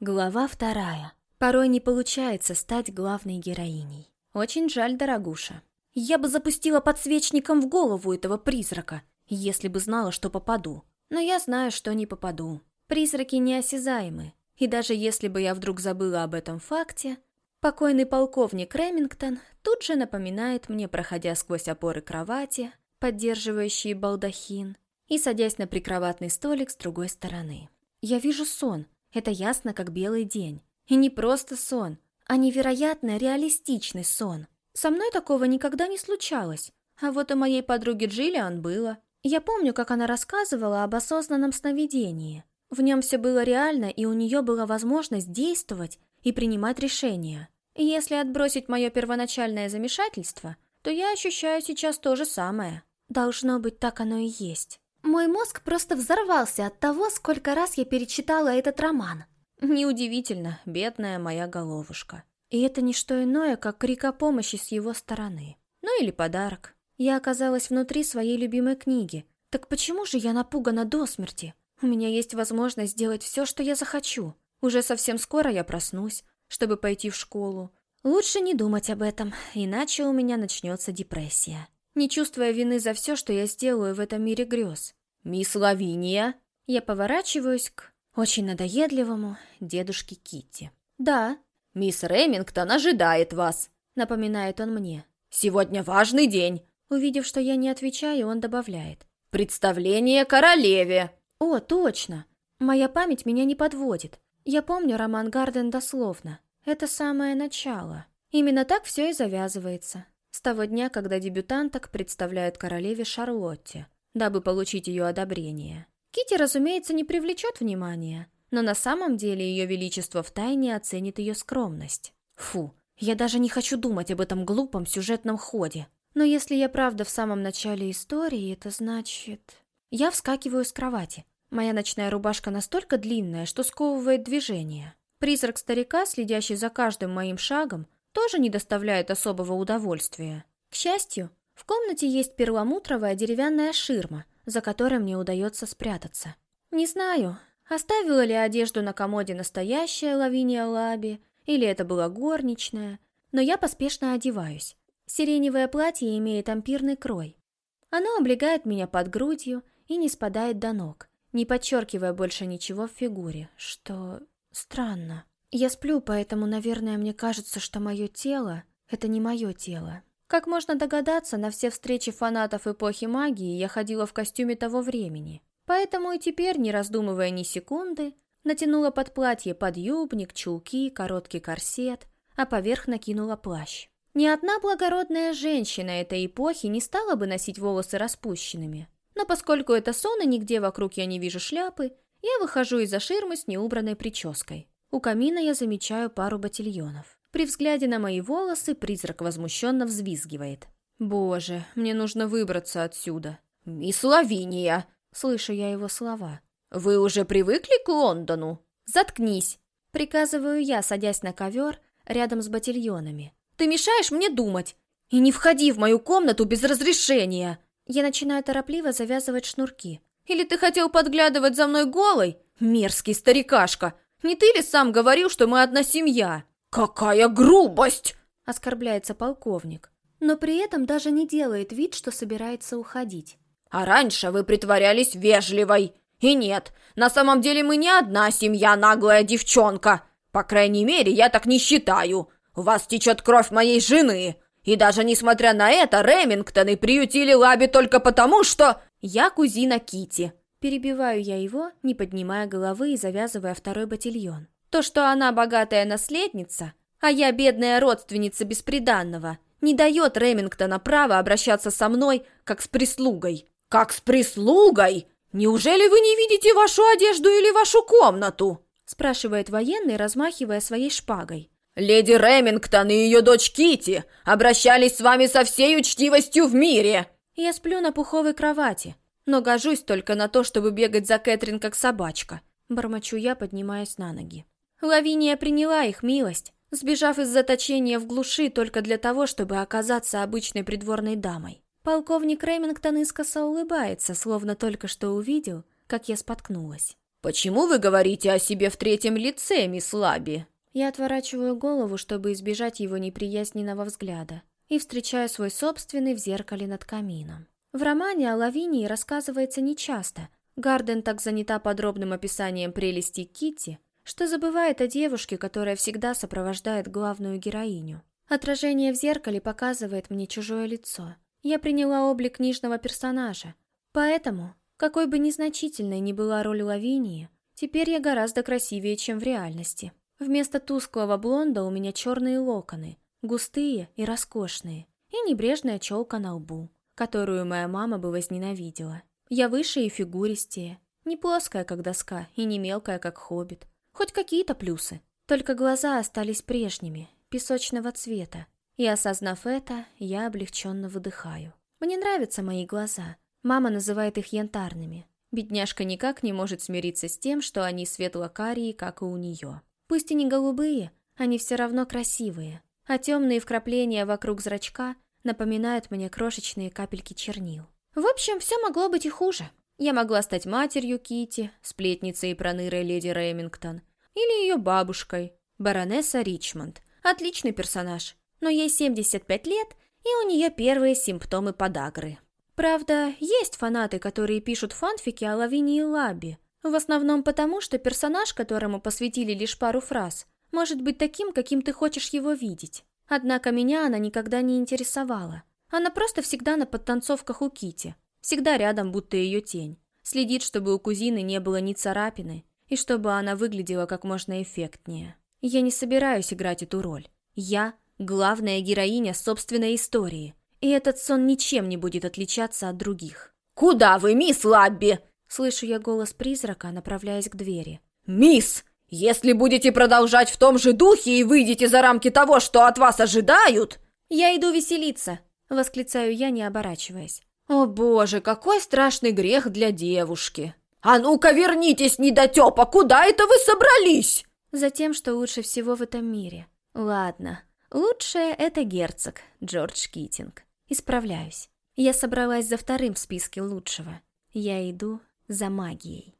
Глава вторая. Порой не получается стать главной героиней. Очень жаль, дорогуша. Я бы запустила подсвечником в голову этого призрака, если бы знала, что попаду. Но я знаю, что не попаду. Призраки неосязаемы. И даже если бы я вдруг забыла об этом факте, покойный полковник Ремингтон тут же напоминает мне, проходя сквозь опоры кровати, поддерживающие балдахин, и садясь на прикроватный столик с другой стороны. Я вижу сон, это ясно, как белый день. И не просто сон, а невероятно реалистичный сон. Со мной такого никогда не случалось. А вот у моей подруги Джиллиан было. Я помню, как она рассказывала об осознанном сновидении. В нем все было реально, и у нее была возможность действовать и принимать решения. И если отбросить мое первоначальное замешательство, то я ощущаю сейчас то же самое. Должно быть, так оно и есть. Мой мозг просто взорвался от того, сколько раз я перечитала этот роман. Неудивительно, бедная моя головушка. И это не что иное, как крик о помощи с его стороны. Ну или подарок. Я оказалась внутри своей любимой книги. Так почему же я напугана до смерти? У меня есть возможность сделать все, что я захочу. Уже совсем скоро я проснусь, чтобы пойти в школу. Лучше не думать об этом, иначе у меня начнется депрессия. Не чувствуя вины за все, что я сделаю в этом мире грез. «Мисс Лавиния!» Я поворачиваюсь к очень надоедливому дедушке Китти. «Да». «Мисс Ремингтон ожидает вас», — напоминает он мне. «Сегодня важный день». Увидев, что я не отвечаю, он добавляет. «Представление королеве». «О, точно. Моя память меня не подводит. Я помню роман Гарден дословно. Это самое начало. Именно так все и завязывается. С того дня, когда дебютанток представляют королеве Шарлотте дабы получить ее одобрение. Кити, разумеется, не привлечет внимания, но на самом деле ее величество втайне оценит ее скромность. Фу, я даже не хочу думать об этом глупом сюжетном ходе. Но если я правда в самом начале истории, это значит... Я вскакиваю с кровати. Моя ночная рубашка настолько длинная, что сковывает движение. Призрак старика, следящий за каждым моим шагом, тоже не доставляет особого удовольствия. К счастью, в комнате есть перламутровая деревянная ширма, за которой мне удается спрятаться. Не знаю, оставила ли одежду на комоде настоящая Лавиния Лаби, или это была горничная, но я поспешно одеваюсь. Сиреневое платье имеет ампирный крой. Оно облегает меня под грудью и не спадает до ног, не подчеркивая больше ничего в фигуре, что странно. Я сплю, поэтому, наверное, мне кажется, что мое тело — это не мое тело. Как можно догадаться, на все встречи фанатов эпохи магии я ходила в костюме того времени. Поэтому и теперь, не раздумывая ни секунды, натянула под платье подъюбник, чулки, короткий корсет, а поверх накинула плащ. Ни одна благородная женщина этой эпохи не стала бы носить волосы распущенными. Но поскольку это сон и нигде вокруг я не вижу шляпы, я выхожу из-за ширмы с неубранной прической. У камина я замечаю пару ботильонов. При взгляде на мои волосы призрак возмущенно взвизгивает. «Боже, мне нужно выбраться отсюда». «Мисс Лавиния!» Слышу я его слова. «Вы уже привыкли к Лондону?» «Заткнись!» Приказываю я, садясь на ковер рядом с ботильонами. «Ты мешаешь мне думать! И не входи в мою комнату без разрешения!» Я начинаю торопливо завязывать шнурки. «Или ты хотел подглядывать за мной голой? Мерзкий старикашка! Не ты ли сам говорил, что мы одна семья?» «Какая грубость!» — оскорбляется полковник. Но при этом даже не делает вид, что собирается уходить. «А раньше вы притворялись вежливой. И нет, на самом деле мы не одна семья, наглая девчонка. По крайней мере, я так не считаю. У вас течет кровь моей жены. И даже несмотря на это, Ремингтоны приютили Лаби только потому, что... Я кузина Кити. Перебиваю я его, не поднимая головы и завязывая второй батильон. То, что она богатая наследница, а я бедная родственница бесприданного, не дает Ремингтона права обращаться со мной, как с прислугой. «Как с прислугой? Неужели вы не видите вашу одежду или вашу комнату?» спрашивает военный, размахивая своей шпагой. «Леди Ремингтон и ее дочь Кити обращались с вами со всей учтивостью в мире!» Я сплю на пуховой кровати, но гожусь только на то, чтобы бегать за Кэтрин как собачка. Бормочу я, поднимаясь на ноги. Лавиния приняла их милость, сбежав из заточения в глуши только для того, чтобы оказаться обычной придворной дамой. Полковник Ремингтон искоса улыбается, словно только что увидел, как я споткнулась. «Почему вы говорите о себе в третьем лице, мисс Лаби?» Я отворачиваю голову, чтобы избежать его неприязненного взгляда, и встречаю свой собственный в зеркале над камином. В романе о Лавинии рассказывается нечасто. Гарден так занята подробным описанием прелести Китти, что забывает о девушке, которая всегда сопровождает главную героиню. Отражение в зеркале показывает мне чужое лицо. Я приняла облик книжного персонажа. Поэтому, какой бы незначительной ни была роль Лавинии, теперь я гораздо красивее, чем в реальности. Вместо тусклого блонда у меня черные локоны, густые и роскошные, и небрежная челка на лбу, которую моя мама бы возненавидела. Я выше и фигуристее, не плоская, как доска, и не мелкая, как хоббит. Хоть какие-то плюсы. Только глаза остались прежними, песочного цвета. И осознав это, я облегченно выдыхаю. Мне нравятся мои глаза. Мама называет их янтарными. Бедняжка никак не может смириться с тем, что они светло-карие, как и у нее. Пусть и не голубые, они все равно красивые, а темные вкрапления вокруг зрачка напоминают мне крошечные капельки чернил. В общем, все могло быть и хуже. Я могла стать матерью Кити, сплетницей и пронырой леди Ремингтон, или ее бабушкой, баронесса Ричмонд. Отличный персонаж, но ей 75 лет, и у нее первые симптомы подагры. Правда, есть фанаты, которые пишут фанфики о Лавинии Лаби, в основном потому, что персонаж, которому посвятили лишь пару фраз, может быть таким, каким ты хочешь его видеть. Однако меня она никогда не интересовала. Она просто всегда на подтанцовках у Кити, всегда рядом, будто ее тень. Следит, чтобы у кузины не было ни царапины, и чтобы она выглядела как можно эффектнее. Я не собираюсь играть эту роль. Я — главная героиня собственной истории, и этот сон ничем не будет отличаться от других. «Куда вы, мисс Лабби?» Слышу я голос призрака, направляясь к двери. «Мисс, если будете продолжать в том же духе и выйдете за рамки того, что от вас ожидают...» «Я иду веселиться!» — восклицаю я, не оборачиваясь. «О боже, какой страшный грех для девушки!» «А ну-ка вернитесь, недотепа! Куда это вы собрались?» Затем, что лучше всего в этом мире. Ладно, лучшее — это герцог, Джордж Китинг. Исправляюсь. Я собралась за вторым в списке лучшего. Я иду за магией.